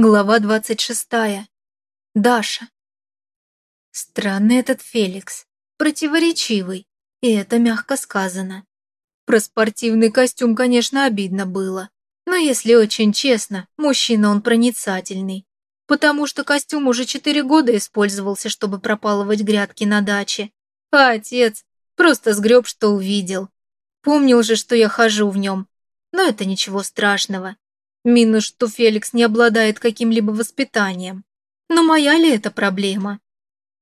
Глава двадцать шестая. Даша. Странный этот Феликс, противоречивый, и это мягко сказано. Про спортивный костюм, конечно, обидно было, но если очень честно, мужчина он проницательный, потому что костюм уже четыре года использовался, чтобы пропалывать грядки на даче, а отец просто сгреб, что увидел. Помнил же, что я хожу в нем, но это ничего страшного. Минус, что Феликс не обладает каким-либо воспитанием. Но моя ли это проблема?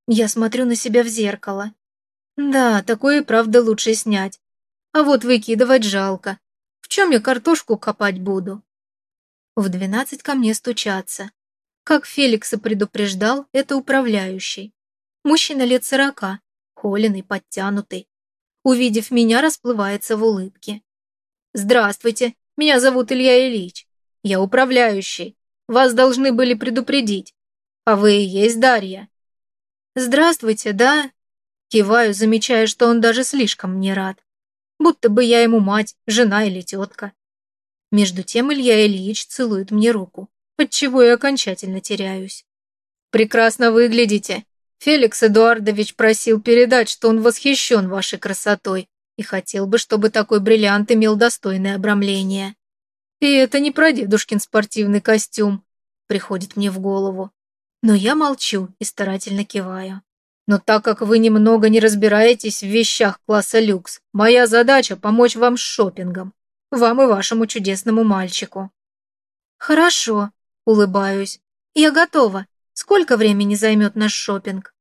Я смотрю на себя в зеркало. Да, такое и правда лучше снять. А вот выкидывать жалко. В чем я картошку копать буду? В двенадцать ко мне стучатся. Как Феликса предупреждал, это управляющий. Мужчина лет сорока, холеный, подтянутый. Увидев меня, расплывается в улыбке. «Здравствуйте, меня зовут Илья Ильич. Я управляющий. Вас должны были предупредить. А вы и есть Дарья. Здравствуйте, да? Киваю, замечая, что он даже слишком мне рад. Будто бы я ему мать, жена или тетка. Между тем Илья Ильич целует мне руку, отчего я окончательно теряюсь. «Прекрасно выглядите. Феликс Эдуардович просил передать, что он восхищен вашей красотой и хотел бы, чтобы такой бриллиант имел достойное обрамление. И это не про дедушкин спортивный костюм, приходит мне в голову. Но я молчу и старательно киваю. Но так как вы немного не разбираетесь в вещах класса люкс, моя задача помочь вам с шопингом. Вам и вашему чудесному мальчику. Хорошо, улыбаюсь. Я готова. Сколько времени займет наш шопинг?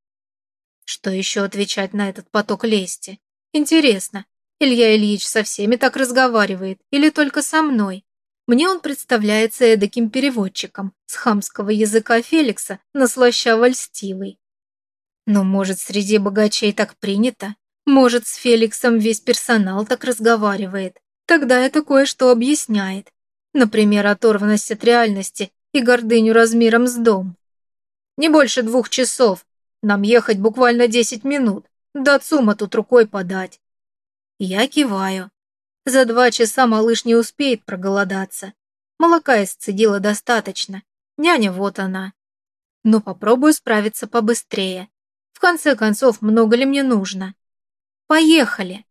Что еще отвечать на этот поток лести? Интересно, Илья Ильич со всеми так разговаривает или только со мной? Мне он представляется эдаким переводчиком с хамского языка Феликса на слащаво-льстивый. Но, может, среди богачей так принято? Может, с Феликсом весь персонал так разговаривает? Тогда это кое-что объясняет. Например, оторванность от реальности и гордыню размером с дом. Не больше двух часов. Нам ехать буквально десять минут. До ЦУМа тут рукой подать. Я киваю. За два часа малыш не успеет проголодаться. Молока исцедила достаточно. Няня вот она. Но попробую справиться побыстрее. В конце концов, много ли мне нужно? Поехали.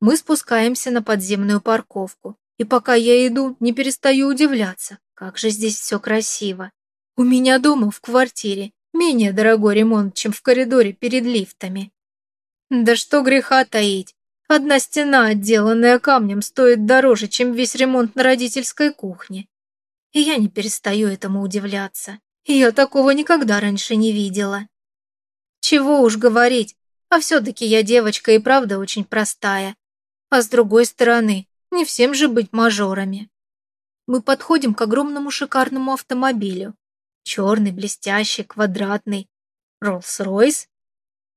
Мы спускаемся на подземную парковку. И пока я иду, не перестаю удивляться, как же здесь все красиво. У меня дома в квартире менее дорогой ремонт, чем в коридоре перед лифтами. Да что греха таить, Одна стена, отделанная камнем, стоит дороже, чем весь ремонт на родительской кухне. И я не перестаю этому удивляться. Я такого никогда раньше не видела. Чего уж говорить, а все-таки я девочка и правда очень простая. А с другой стороны, не всем же быть мажорами. Мы подходим к огромному шикарному автомобилю. Черный, блестящий, квадратный. Роллс-Ройс?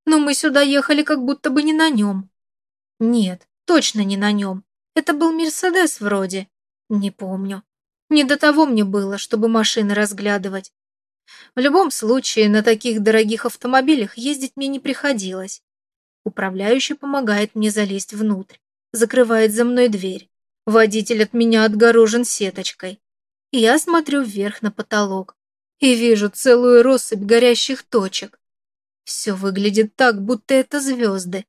Но мы сюда ехали как будто бы не на нем. Нет, точно не на нем. Это был Мерседес вроде. Не помню. Не до того мне было, чтобы машины разглядывать. В любом случае, на таких дорогих автомобилях ездить мне не приходилось. Управляющий помогает мне залезть внутрь, закрывает за мной дверь. Водитель от меня отгорожен сеточкой. Я смотрю вверх на потолок и вижу целую россыпь горящих точек. Все выглядит так, будто это звезды,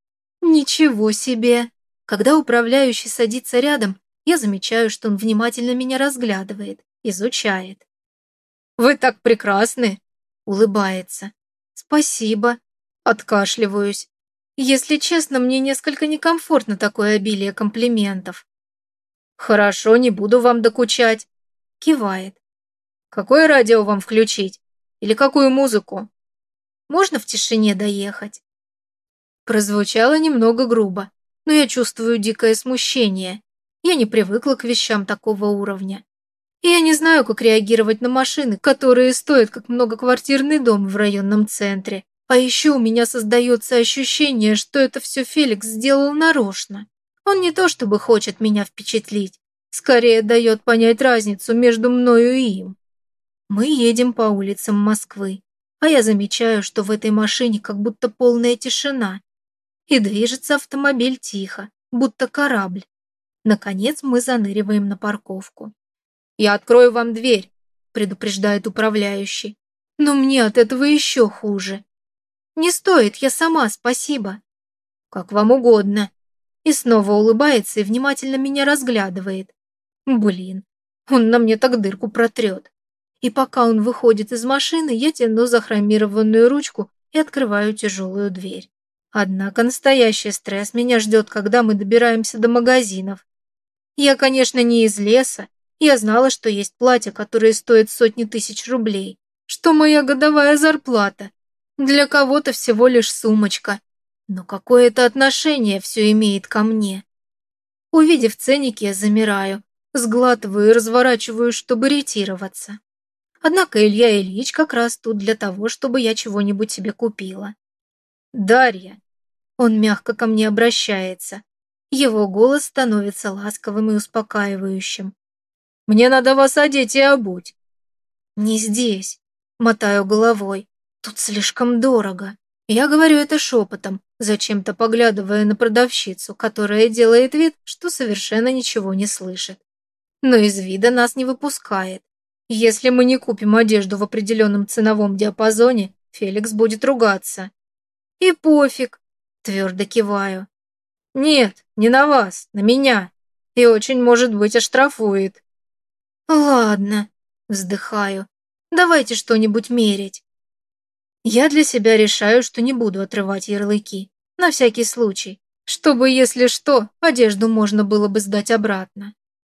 Ничего себе! Когда управляющий садится рядом, я замечаю, что он внимательно меня разглядывает, изучает. «Вы так прекрасны!» — улыбается. «Спасибо!» — откашливаюсь. Если честно, мне несколько некомфортно такое обилие комплиментов. «Хорошо, не буду вам докучать», — кивает. «Какое радио вам включить? Или какую музыку?» «Можно в тишине доехать?» Прозвучало немного грубо, но я чувствую дикое смущение. Я не привыкла к вещам такого уровня. И я не знаю, как реагировать на машины, которые стоят как многоквартирный дом в районном центре. А еще у меня создается ощущение, что это все Феликс сделал нарочно. Он не то чтобы хочет меня впечатлить, скорее дает понять разницу между мною и им. Мы едем по улицам Москвы, а я замечаю, что в этой машине как будто полная тишина, и движется автомобиль тихо, будто корабль. Наконец мы заныриваем на парковку. «Я открою вам дверь», — предупреждает управляющий. Но мне от этого еще хуже. Не стоит, я сама, спасибо. Как вам угодно. И снова улыбается и внимательно меня разглядывает. Блин, он на мне так дырку протрет. И пока он выходит из машины, я тяну за хромированную ручку и открываю тяжелую дверь. Однако настоящий стресс меня ждет, когда мы добираемся до магазинов. Я, конечно, не из леса. Я знала, что есть платья, которые стоят сотни тысяч рублей, что моя годовая зарплата. Для кого-то всего лишь сумочка. Но какое это отношение все имеет ко мне? Увидев ценники, я замираю, сглатываю и разворачиваю, чтобы ретироваться. Однако Илья Ильич как раз тут для того, чтобы я чего-нибудь себе купила. «Дарья!» Он мягко ко мне обращается. Его голос становится ласковым и успокаивающим. «Мне надо вас одеть и обуть». «Не здесь», — мотаю головой. «Тут слишком дорого». Я говорю это шепотом, зачем-то поглядывая на продавщицу, которая делает вид, что совершенно ничего не слышит. Но из вида нас не выпускает. Если мы не купим одежду в определенном ценовом диапазоне, Феликс будет ругаться. И пофиг, твердо киваю. Нет, не на вас, на меня. И очень, может быть, оштрафует. Ладно, вздыхаю. Давайте что-нибудь мерить. Я для себя решаю, что не буду отрывать ярлыки. На всякий случай. Чтобы, если что, одежду можно было бы сдать обратно.